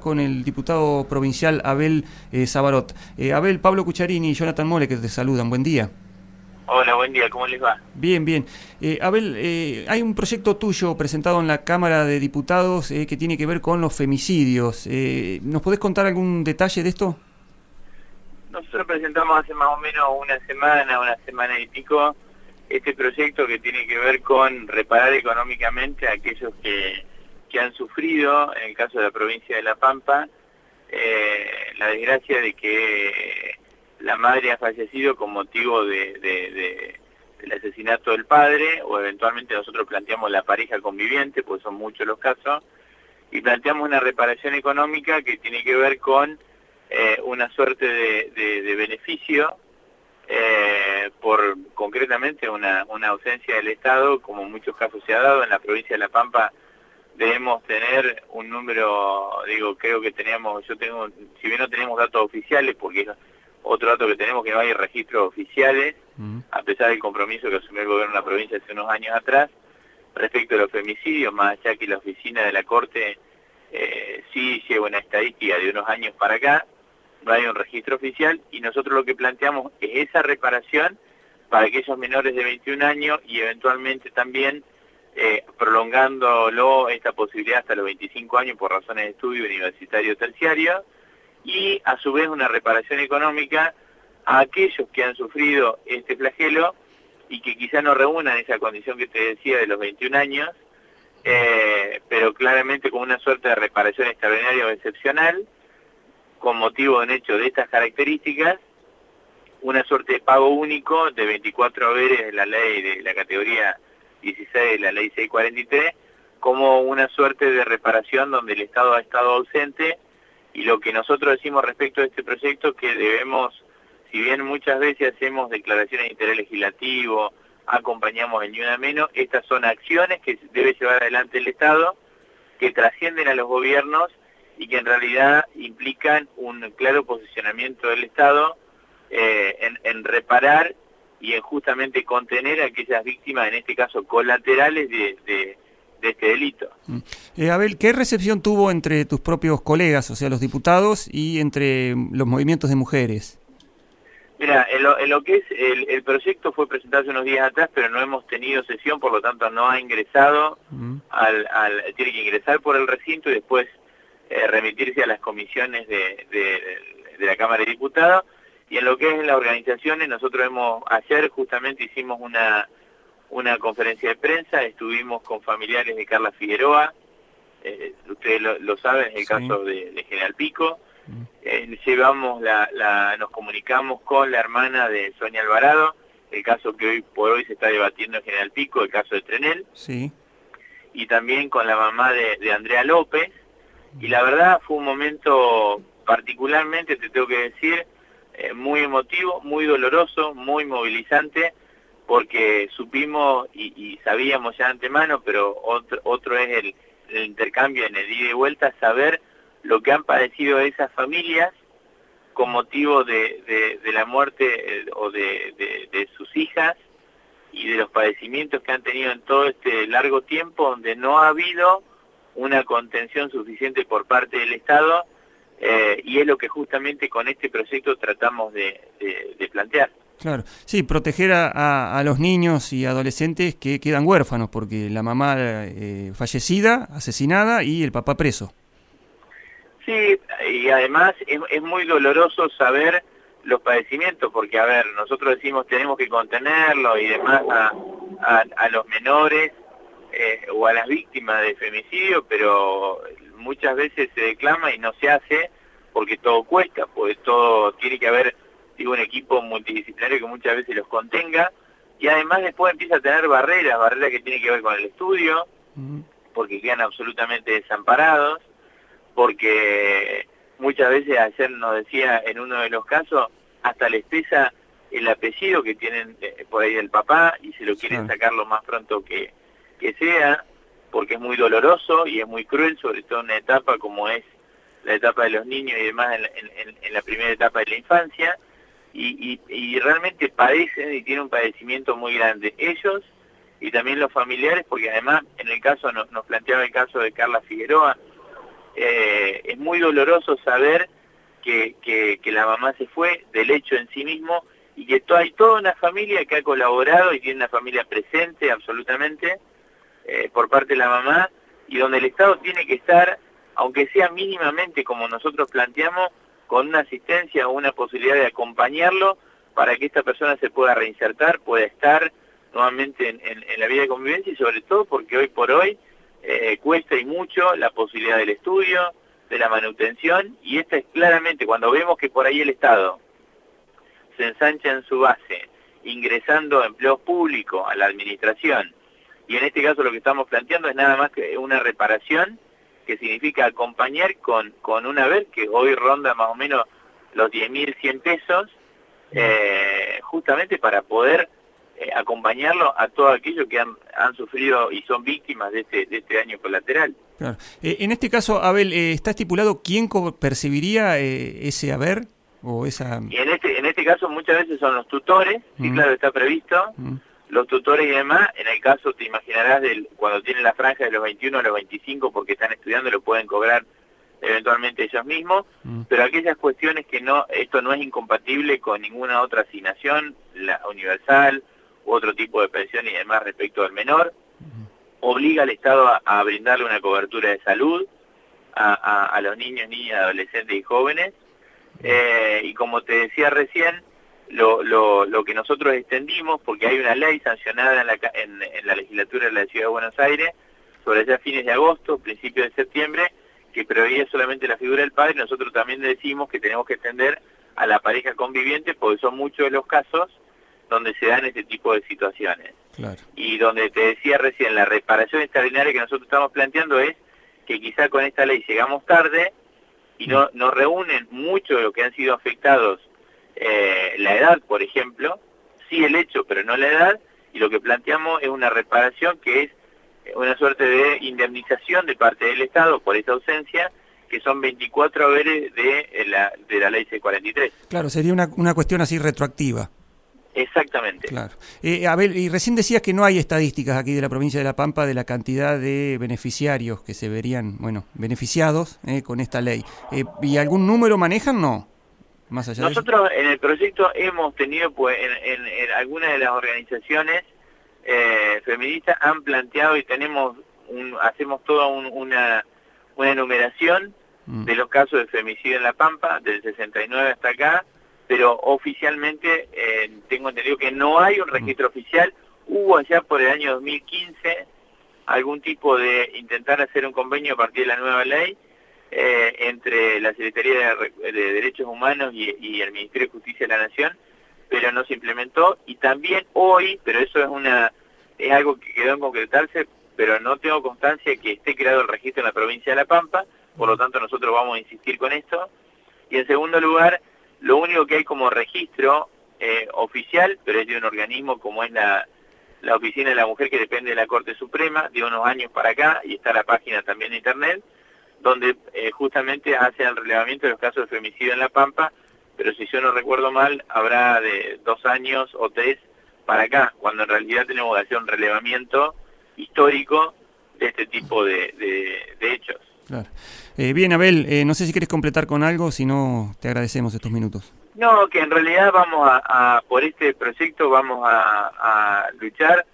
con el diputado provincial Abel eh, Sabarot. Eh, Abel, Pablo Cucharini y Jonathan Mole que te saludan. Buen día. Hola, buen día. ¿Cómo les va? Bien, bien. Eh, Abel, eh, hay un proyecto tuyo presentado en la Cámara de Diputados eh, que tiene que ver con los femicidios. Eh, ¿Nos podés contar algún detalle de esto? Nosotros presentamos hace más o menos una semana, una semana y pico, este proyecto que tiene que ver con reparar económicamente a aquellos que que han sufrido, en el caso de la provincia de La Pampa, eh, la desgracia de que la madre ha fallecido con motivo de, de, de, del asesinato del padre, o eventualmente nosotros planteamos la pareja conviviente, pues son muchos los casos, y planteamos una reparación económica que tiene que ver con eh, una suerte de, de beneficio eh, por concretamente una, una ausencia del Estado, como en muchos casos se ha dado en la provincia de La Pampa, debemos tener un número, digo, creo que teníamos, yo tengo, si bien no tenemos datos oficiales, porque es otro dato que tenemos que no hay registros oficiales, a pesar del compromiso que asumió el gobierno de la provincia hace unos años atrás, respecto a los femicidios, más allá que la oficina de la Corte eh, sí lleva una estadística de unos años para acá, no hay un registro oficial, y nosotros lo que planteamos es esa reparación para aquellos menores de 21 años y eventualmente también eh, prolongándolo esta posibilidad hasta los 25 años por razones de estudio universitario terciario y a su vez una reparación económica a aquellos que han sufrido este flagelo y que quizá no reúnan esa condición que te decía de los 21 años, eh, pero claramente con una suerte de reparación extraordinaria o excepcional, con motivo de un hecho de estas características, una suerte de pago único de 24 haberes de la ley de la categoría 16 de la ley 643 como una suerte de reparación donde el Estado ha estado ausente. Y lo que nosotros decimos respecto a este proyecto que debemos, si bien muchas veces hacemos declaraciones de interés legislativo, acompañamos en Ni Una Menos, estas son acciones que debe llevar adelante el Estado, que trascienden a los gobiernos y que en realidad implican un claro posicionamiento del Estado eh, en reparar y en justamente contener a aquellas víctimas, en este caso colaterales, de, de, de este delito. Mm. Eh, Abel, ¿qué recepción tuvo entre tus propios colegas, o sea, los diputados, y entre los movimientos de mujeres? Mira, en lo, en lo que es el, el, proyecto fue presentado hace unos días atrás, pero no hemos tenido sesión, por lo tanto no ha ingresado, mm. al, al, tiene que ingresar por el recinto y después eh, remitirse a las comisiones de, de, de la Cámara de Diputados y en lo que es las organizaciones, nosotros hemos, ayer justamente hicimos una, una conferencia de prensa, estuvimos con familiares de Carla Figueroa, eh, ustedes lo, lo, saben, es el sí. caso de, de, General Pico, mm. eh, llevamos la, la, nos comunicamos con la hermana de Sonia Alvarado, el caso que hoy por hoy se está debatiendo en General Pico, el caso de Trenel, sí. y también con la mamá de, de Andrea López, y la verdad fue un momento particularmente, te tengo que decir, eh, muy emotivo, muy doloroso, muy movilizante, porque supimos y, sabíamos ya antemano, pero otro, otro es el, intercambio en el ida y vuelta, saber lo que han padecido esas familias con motivo de, la muerte eh, o de, sus hijas y de los padecimientos que han tenido en todo este largo tiempo donde no ha habido una contención suficiente por parte del Estado eh, y es lo que justamente con este proyecto tratamos de, de, de plantear. Claro, sí, proteger a, a, los niños y adolescentes que quedan huérfanos, porque la mamá eh, fallecida, asesinada y el papá preso. Sí, y además es, es, muy doloroso saber los padecimientos, porque a ver, nosotros decimos tenemos que contenerlo y demás a, a, a los menores eh, o a las víctimas de femicidio, pero muchas veces se declama y no se hace porque todo cuesta, porque todo tiene que haber digo, un equipo multidisciplinario que muchas veces los contenga. Y además después empieza a tener barreras, barreras que tienen que ver con el estudio, porque quedan absolutamente desamparados, porque muchas veces ayer nos decía en uno de los casos, hasta les pesa el apellido que tienen eh, por ahí del papá y se lo quieren sacar lo más pronto que, que sea, porque es muy doloroso y es muy cruel, sobre todo en una etapa como es la etapa de los niños y demás en, la primera etapa de la infancia, y, realmente padecen y tienen un padecimiento muy grande. Ellos y también los familiares, porque además en el caso, nos, planteaba el caso de Carla Figueroa, eh, es muy doloroso saber que, que, la mamá se fue del hecho en sí mismo y que hay toda una familia que ha colaborado y tiene una familia presente absolutamente eh, por parte de la mamá y donde el Estado tiene que estar, aunque sea mínimamente como nosotros planteamos, con una asistencia o una posibilidad de acompañarlo para que esta persona se pueda reinsertar, pueda estar nuevamente en, la vida de convivencia y sobre todo porque hoy por hoy eh, cuesta y mucho la posibilidad del estudio, de la manutención y esta es claramente cuando vemos que por ahí el Estado se ensancha en su base ingresando a empleos públicos, a la administración y en este caso lo que estamos planteando es nada más que una reparación que significa acompañar con, con una vez que hoy ronda más o menos los 10.100 pesos, eh, justamente para poder eh, acompañarlo a todos aquellos que han, han, sufrido y son víctimas de este, de este daño colateral. Claro. Eh, en este caso, Abel, ¿está estipulado quién percibiría ese haber? o esa... Y en este, en este caso muchas veces son los tutores, sí, claro, está previsto, los tutores y demás, en el caso te imaginarás del, cuando tienen la franja de los 21 a los 25 porque están estudiando lo pueden cobrar eventualmente ellos mismos, mm. pero aquellas cuestiones que no, esto no es incompatible con ninguna otra asignación, la universal, u otro tipo de pensión y demás respecto al menor, obliga al Estado a, brindarle una cobertura de salud a, a, los niños, niñas, adolescentes y jóvenes, eh, y como te decía recién, lo, lo, lo, que nosotros extendimos, porque hay una ley sancionada en la, en, la legislatura de la Ciudad de Buenos Aires, sobre ya fines de agosto, principios de septiembre, que preveía solamente la figura del padre, nosotros también decimos que tenemos que extender a la pareja conviviente, porque son muchos de los casos donde se dan este tipo de situaciones. Y donde te decía recién, la reparación extraordinaria que nosotros estamos planteando es que quizá con esta ley llegamos tarde y no, nos reúnen muchos de los que han sido afectados eh, la edad, por ejemplo, sí el hecho, pero no la edad, y lo que planteamos es una reparación que es una suerte de indemnización de parte del Estado por esta ausencia, que son 24 haberes de la, de la ley C43. Claro, sería una, una cuestión así retroactiva. Exactamente. Claro. Eh, Abel, y recién decías que no hay estadísticas aquí de la provincia de La Pampa de la cantidad de beneficiarios que se verían, bueno, beneficiados eh, con esta ley. Eh, ¿Y algún número manejan? No. Nosotros en el proyecto hemos tenido, pues, en, algunas de las organizaciones eh, feministas han planteado y tenemos, un, hacemos toda una, una enumeración mm. de los casos de femicidio en La Pampa, del 69 hasta acá, pero oficialmente eh, tengo entendido que no hay un registro mm. oficial. Hubo allá por el año 2015 algún tipo de intentar hacer un convenio a partir de la nueva ley, eh, entre la Secretaría de, Derechos Humanos y, el Ministerio de Justicia de la Nación, pero no se implementó. Y también hoy, pero eso es una es algo que quedó en concretarse, pero no tengo constancia que esté creado el registro en la provincia de La Pampa, por lo tanto nosotros vamos a insistir con esto. Y en segundo lugar, lo único que hay como registro eh, oficial, pero es de un organismo como es la, la Oficina de la Mujer que depende de la Corte Suprema, de unos años para acá, y está la página también de Internet, donde eh, justamente hace el relevamiento de los casos de femicidio en La Pampa, pero si yo no recuerdo mal, habrá de dos años o tres para acá, cuando en realidad tenemos que hacer un relevamiento histórico de este tipo de, hechos. Claro. Eh, bien, Abel, eh, no sé si quieres completar con algo, si no, te agradecemos estos minutos. No, que en realidad vamos a, por este proyecto vamos a luchar.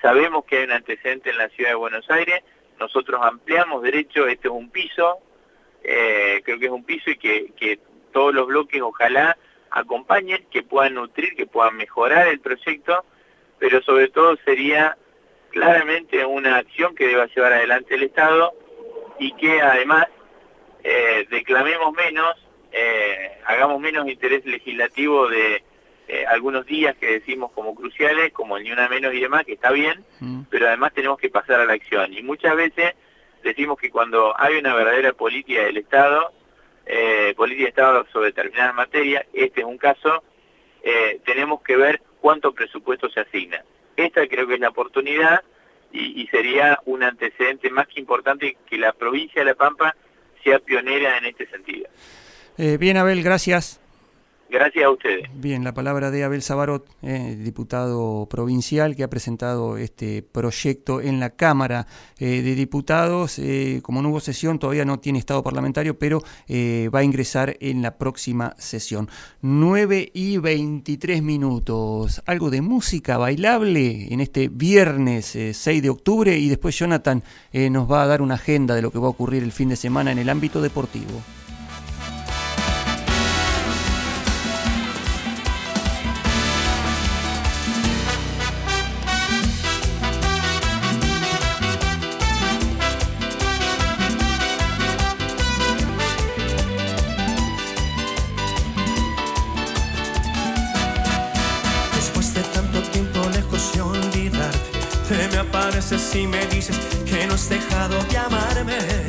sabemos que hay un antecedente en la ciudad de Buenos Aires, nosotros ampliamos derecho, este es un piso, eh, creo que es un piso y que, todos los bloques ojalá acompañen, que puedan nutrir, que puedan mejorar el proyecto, pero sobre todo sería claramente una acción que deba llevar adelante el Estado y que además eh, declamemos menos, eh, hagamos menos interés legislativo de eh, algunos días que decimos como cruciales, como el ni una menos y demás, que está bien, mm. pero además tenemos que pasar a la acción. Y muchas veces decimos que cuando hay una verdadera política del Estado, eh, política de Estado sobre determinadas materias, este es un caso, eh, tenemos que ver cuánto presupuesto se asigna. Esta creo que es la oportunidad y, y sería un antecedente más que importante que la provincia de La Pampa sea pionera en este sentido. bien, Abel, gracias. Gracias a ustedes. Bien, la palabra de Abel Sabarot, eh, diputado provincial, que ha presentado este proyecto en la Cámara eh, de Diputados. Eh, como no hubo sesión, todavía no tiene estado parlamentario, pero va a ingresar en la próxima sesión. 9 y 23 minutos. Algo de música bailable en este viernes 6 de octubre y después Jonathan nos va a dar una agenda de lo que va a ocurrir el fin de semana en el ámbito deportivo. Apareces y me dices que no has dejado de amarme.